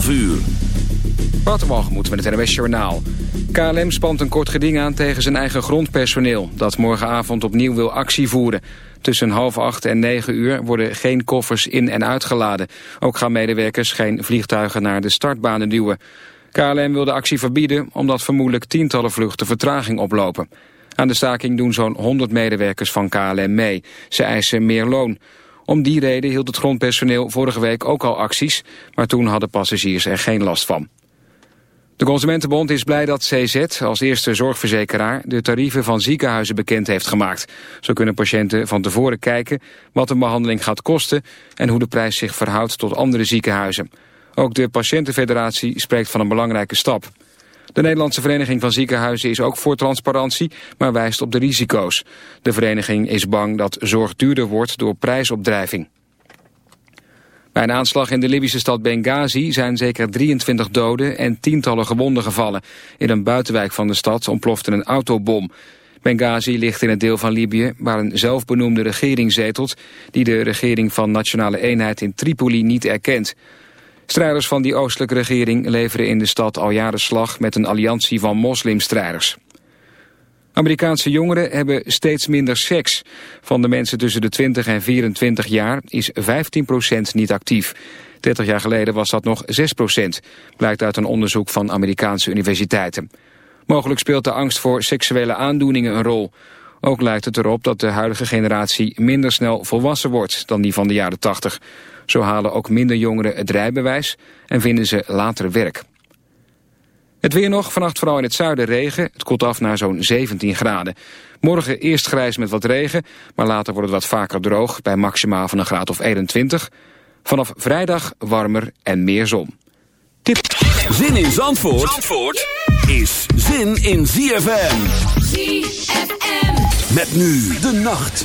12 uur. moeten met het NWS Journaal. KLM spant een kort geding aan tegen zijn eigen grondpersoneel... dat morgenavond opnieuw wil actie voeren. Tussen half acht en negen uur worden geen koffers in- en uitgeladen. Ook gaan medewerkers geen vliegtuigen naar de startbanen duwen. KLM wil de actie verbieden omdat vermoedelijk tientallen vluchten vertraging oplopen. Aan de staking doen zo'n 100 medewerkers van KLM mee. Ze eisen meer loon. Om die reden hield het grondpersoneel vorige week ook al acties, maar toen hadden passagiers er geen last van. De Consumentenbond is blij dat CZ als eerste zorgverzekeraar de tarieven van ziekenhuizen bekend heeft gemaakt. Zo kunnen patiënten van tevoren kijken wat een behandeling gaat kosten en hoe de prijs zich verhoudt tot andere ziekenhuizen. Ook de Patiëntenfederatie spreekt van een belangrijke stap. De Nederlandse Vereniging van Ziekenhuizen is ook voor transparantie, maar wijst op de risico's. De vereniging is bang dat zorg duurder wordt door prijsopdrijving. Bij een aanslag in de Libische stad Benghazi zijn zeker 23 doden en tientallen gewonden gevallen. In een buitenwijk van de stad ontplofte een autobom. Benghazi ligt in het deel van Libië waar een zelfbenoemde regering zetelt... die de regering van Nationale Eenheid in Tripoli niet erkent. Strijders van die oostelijke regering leveren in de stad al jaren slag met een alliantie van moslimstrijders. Amerikaanse jongeren hebben steeds minder seks. Van de mensen tussen de 20 en 24 jaar is 15% niet actief. 30 jaar geleden was dat nog 6%, blijkt uit een onderzoek van Amerikaanse universiteiten. Mogelijk speelt de angst voor seksuele aandoeningen een rol. Ook lijkt het erop dat de huidige generatie minder snel volwassen wordt dan die van de jaren 80. Zo halen ook minder jongeren het rijbewijs en vinden ze later werk. Het weer nog, vannacht vooral in het zuiden regen. Het koelt af naar zo'n 17 graden. Morgen eerst grijs met wat regen, maar later wordt het wat vaker droog... bij maximaal van een graad of 21. Vanaf vrijdag warmer en meer zon. Tip. Zin in Zandvoort, Zandvoort is zin in ZFM. ZFM. Met nu de nacht.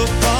look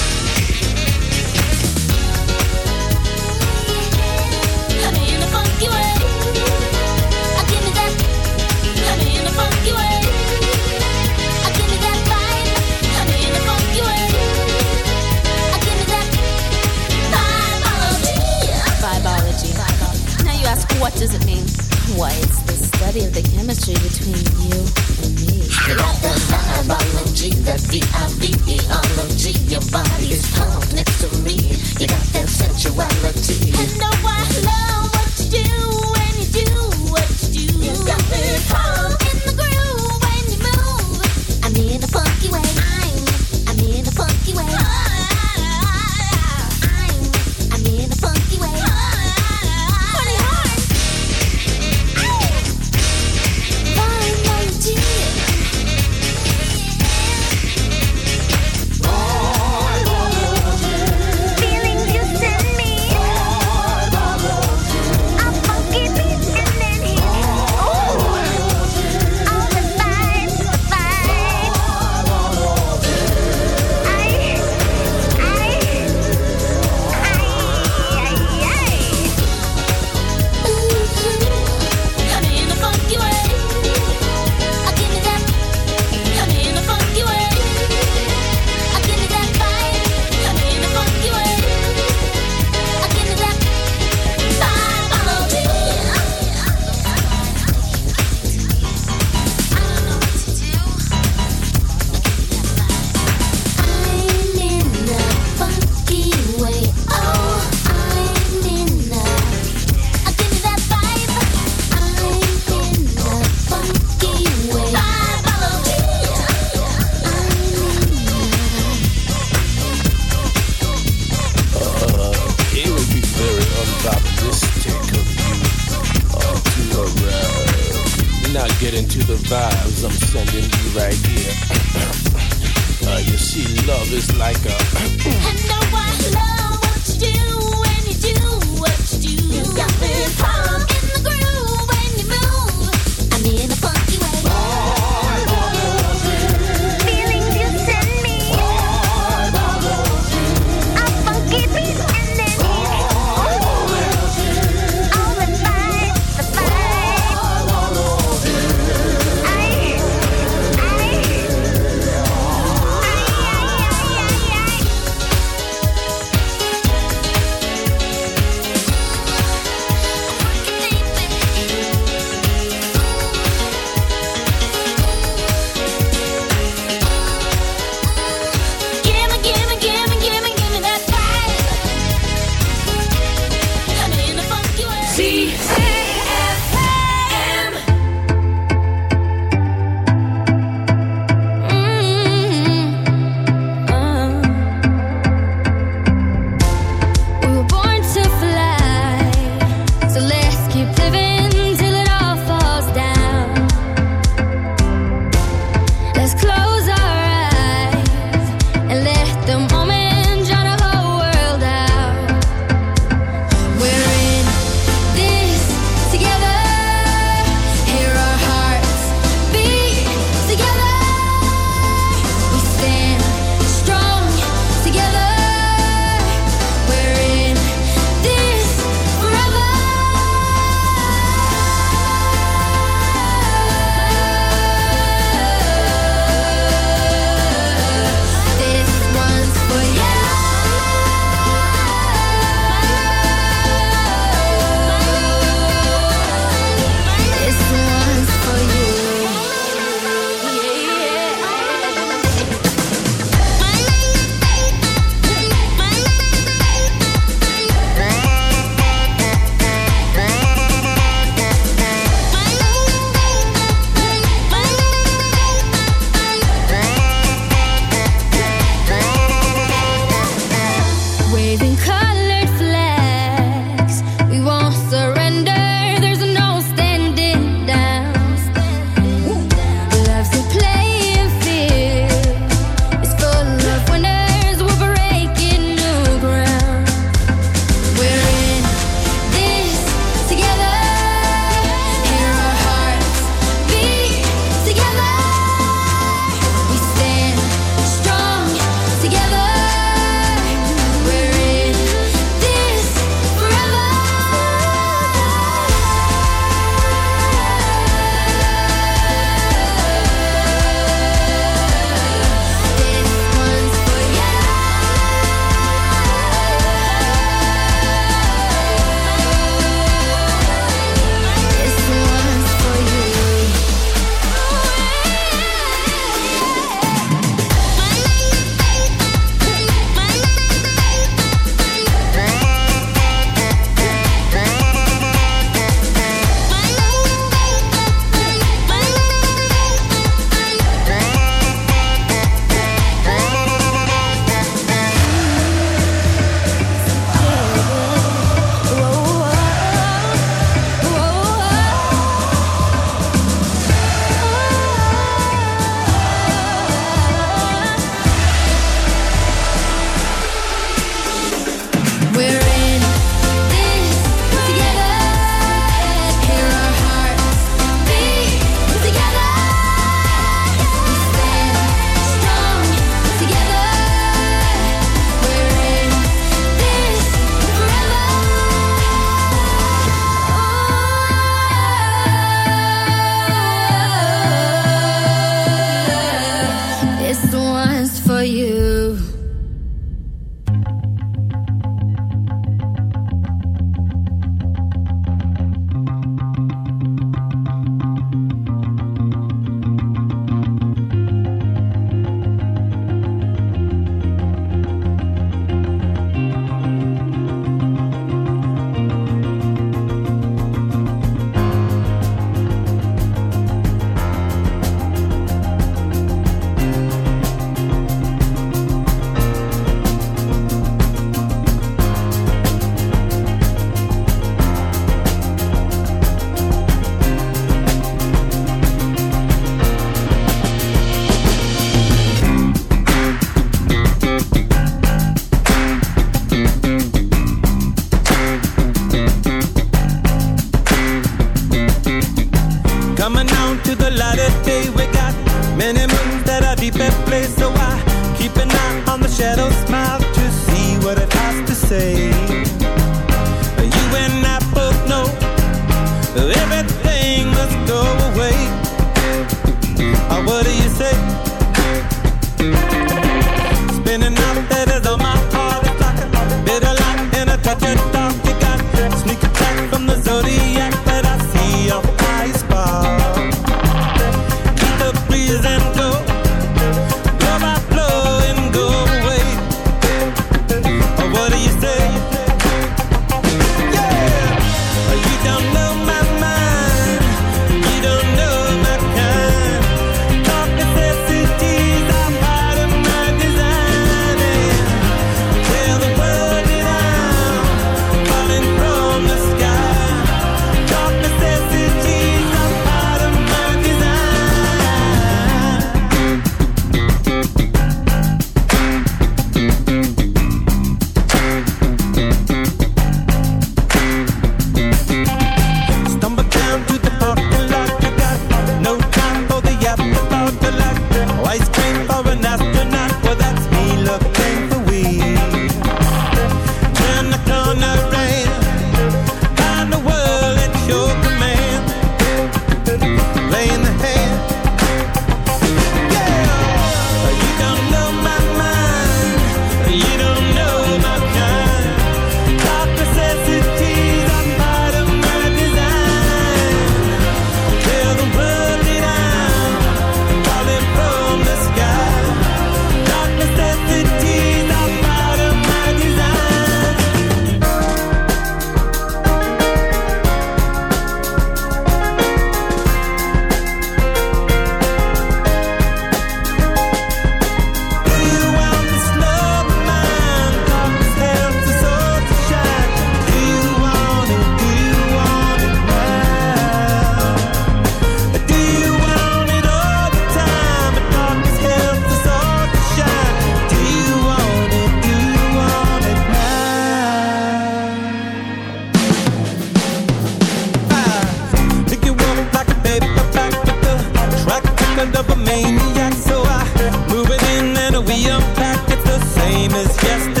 Yesterday.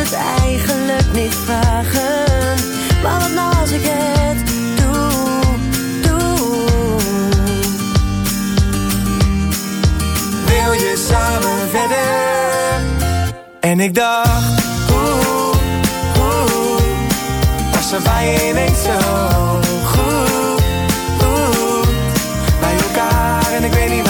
het eigenlijk niet vragen. Maar wat nou als ik het doe, doe. Wil je samen verder? En ik dacht, oeh, oeh. Was er bij je zo goed, goed Bij elkaar en ik weet niet